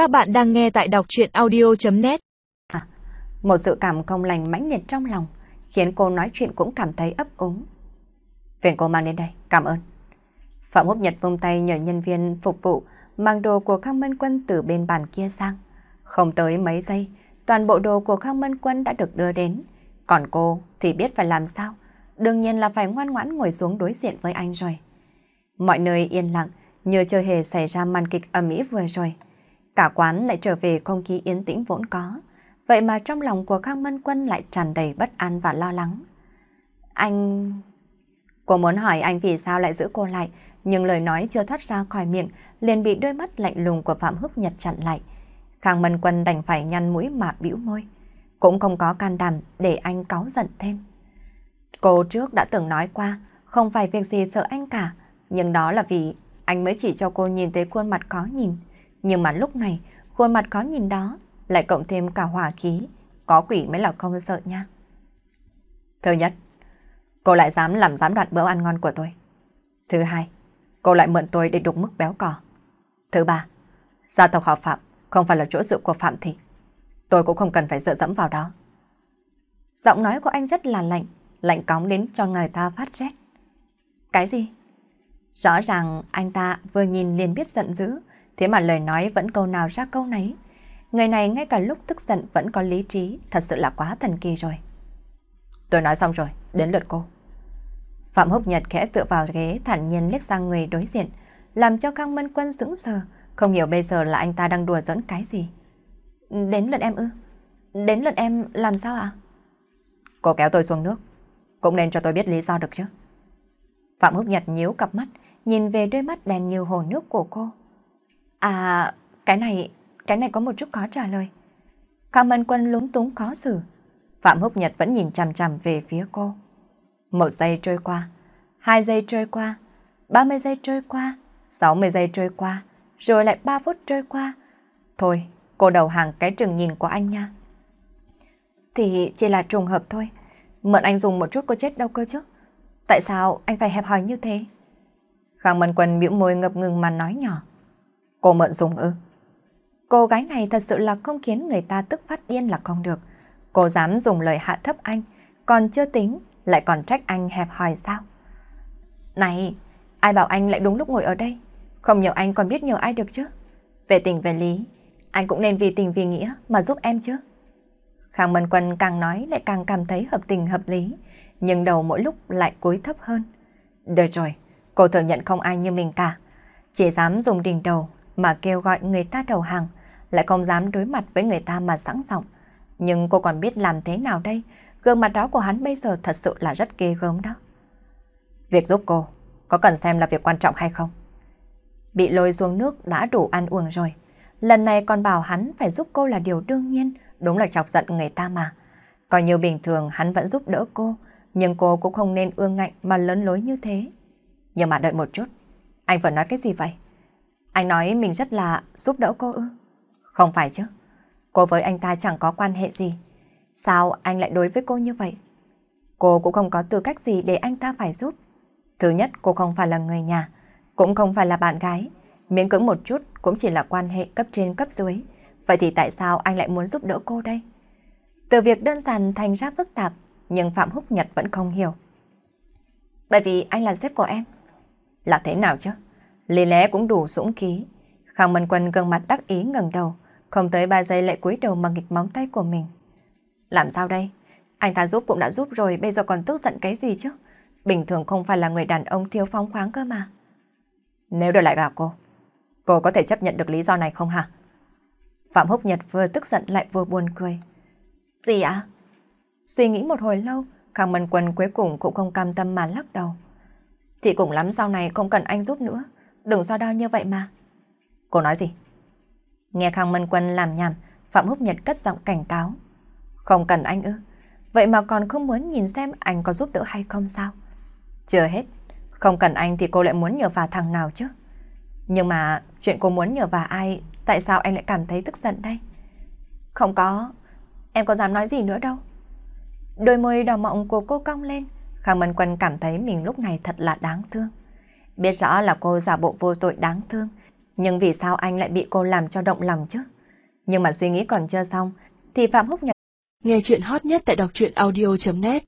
Các bạn đang nghe tại đọc chuyện audio.net à, Một sự cảm không lành mãnh liệt trong lòng, khiến cô nói chuyện cũng cảm thấy ấp úng. Phiền cô mang đến đây, cảm ơn. Phạm Húc Nhật vung tay nhờ nhân viên phục vụ mang đồ của Khang Mân Quân từ bên bàn kia sang. Không tới mấy giây, toàn bộ đồ của Khang Mân Quân đã được đưa đến. Còn cô thì biết phải làm sao. Đương nhiên là phải ngoan ngoãn ngồi xuống đối diện với anh rồi. Mọi nơi yên lặng, như chưa hề xảy ra màn kịch ầm ĩ vừa rồi. Cả quán lại trở về không khí yên tĩnh vốn có. Vậy mà trong lòng của Khang Mân Quân lại tràn đầy bất an và lo lắng. Anh... Cô muốn hỏi anh vì sao lại giữ cô lại, nhưng lời nói chưa thoát ra khỏi miệng, liền bị đôi mắt lạnh lùng của Phạm Húc Nhật chặn lại. Khang Mân Quân đành phải nhăn mũi mà bĩu môi, cũng không có can đảm để anh cáu giận thêm. Cô trước đã từng nói qua, không phải việc gì sợ anh cả, nhưng đó là vì anh mới chỉ cho cô nhìn thấy khuôn mặt khó nhìn. Nhưng mà lúc này, khuôn mặt khó nhìn đó lại cộng thêm cả hỏa khí, có quỷ mới là không sợ nha. Thứ nhất, cô lại dám làm giám đoạn bữa ăn ngon của tôi. Thứ hai, cô lại mượn tôi để đục mức béo cò. Thứ ba, gia tộc họ Phạm không phải là chỗ dựa của Phạm Thị. Tôi cũng không cần phải dựa dẫm vào đó. Giọng nói của anh rất là lạnh, lạnh cóng đến cho người ta phát rét. Cái gì? Rõ ràng anh ta vừa nhìn liền biết giận dữ, thế mà lời nói vẫn câu nào ra câu nấy. Người này ngay cả lúc tức giận vẫn có lý trí, thật sự là quá thần kỳ rồi. Tôi nói xong rồi, đến lượt cô. Phạm Húc Nhật khẽ tựa vào ghế thản nhiên liếc sang người đối diện, làm cho Khang Mân Quân sững sờ, không hiểu bây giờ là anh ta đang đùa giỡn cái gì. Đến lượt em ư? Đến lượt em làm sao ạ? Cô kéo tôi xuống nước, cũng nên cho tôi biết lý do được chứ. Phạm Húc Nhật nhíu cặp mắt, nhìn về đôi mắt đèn như hồ nước của cô. À, cái này, cái này có một chút khó trả lời. Khang Mân Quân lúng túng khó xử. Phạm Húc Nhật vẫn nhìn chằm chằm về phía cô. Một giây trôi qua, hai giây trôi qua, ba mươi giây trôi qua, sáu mươi giây trôi qua, rồi lại ba phút trôi qua. Thôi, cô đầu hàng cái trừng nhìn của anh nha. Thì chỉ là trùng hợp thôi. Mượn anh dùng một chút cô chết đâu cơ chứ. Tại sao anh phải hẹp hòi như thế? Khang Mân Quân bĩu môi ngập ngừng mà nói nhỏ. Cô mượn dùng ư? Cô gái này thật sự là không khiến người ta tức phát điên là không được. Cô dám dùng lời hạ thấp anh, còn chưa tính, lại còn trách anh hẹp hòi sao? Này, ai bảo anh lại đúng lúc ngồi ở đây? Không nhờ anh còn biết nhờ ai được chứ? Về tình về lý, anh cũng nên vì tình vì nghĩa mà giúp em chứ. Khang Mân Quân càng nói lại càng cảm thấy hợp tình hợp lý, nhưng đầu mỗi lúc lại cúi thấp hơn. Được rồi, cô thừa nhận không ai như mình cả. Chỉ dám dùng đỉnh đầu mà kêu gọi người ta đầu hàng, lại không dám đối mặt với người ta mà sẵn giọng. Nhưng cô còn biết làm thế nào đây? Gương mặt đó của hắn bây giờ thật sự là rất ghê gớm đó. Việc giúp cô, có cần xem là việc quan trọng hay không? Bị lôi xuống nước đã đủ ăn uống rồi. Lần này còn bảo hắn phải giúp cô là điều đương nhiên, đúng là chọc giận người ta mà. Coi như bình thường hắn vẫn giúp đỡ cô, nhưng cô cũng không nên ương ngạnh mà lớn lối như thế. Nhưng mà đợi một chút, anh vừa nói cái gì vậy? Anh nói mình rất là giúp đỡ cô ư? Không phải chứ. Cô với anh ta chẳng có quan hệ gì. Sao anh lại đối với cô như vậy? Cô cũng không có tư cách gì để anh ta phải giúp. Thứ nhất, cô không phải là người nhà, cũng không phải là bạn gái. Miễn cưỡng một chút cũng chỉ là quan hệ cấp trên cấp dưới. Vậy thì tại sao anh lại muốn giúp đỡ cô đây? Từ việc đơn giản thành ra phức tạp, nhưng Phạm Húc Nhật vẫn không hiểu. Bởi vì anh là sếp của em. Là thế nào chứ? Lý lẽ cũng đủ dũng khí. Khang Mân Quân gương mặt đắc ý ngẩng đầu, không tới 3 giây lại cúi đầu mà nghịch móng tay của mình. Làm sao đây? Anh ta giúp cũng đã giúp rồi, bây giờ còn tức giận cái gì chứ? Bình thường không phải là người đàn ông thiếu phóng khoáng cơ mà. Nếu đổi lại gặp cô, cô có thể chấp nhận được lý do này không hả? Phạm Húc Nhật vừa tức giận lại vừa buồn cười. Gì ạ? Suy nghĩ một hồi lâu, Khang Mân Quân cuối cùng cũng không cam tâm mà lắc đầu. Thì cũng lắm sau này không cần anh giúp nữa, đừng so đo như vậy mà. Cô nói gì? Nghe Khang Mân Quân làm nhảm, Phạm Húc Nhật cất giọng cảnh cáo. Không cần anh ư? Vậy mà còn không muốn nhìn xem anh có giúp đỡ hay không sao? Chưa hết, không cần anh thì cô lại muốn nhờ vào thằng nào chứ? Nhưng mà chuyện cô muốn nhờ vào ai, tại sao anh lại cảm thấy tức giận đây? Không có, em có dám nói gì nữa đâu. Đôi môi đỏ mọng của cô cong lên, Khang Mân Quân cảm thấy mình lúc này thật là đáng thương. Biết rõ là cô giả bộ vô tội đáng thương, Nhưng vì sao anh lại bị cô làm cho động lòng chứ? Nhưng mà suy nghĩ còn chưa xong, thì Phạm Húc Nhật Nghe chuyện hot nhất tại đọc truyện audio.net